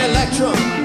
Electrum.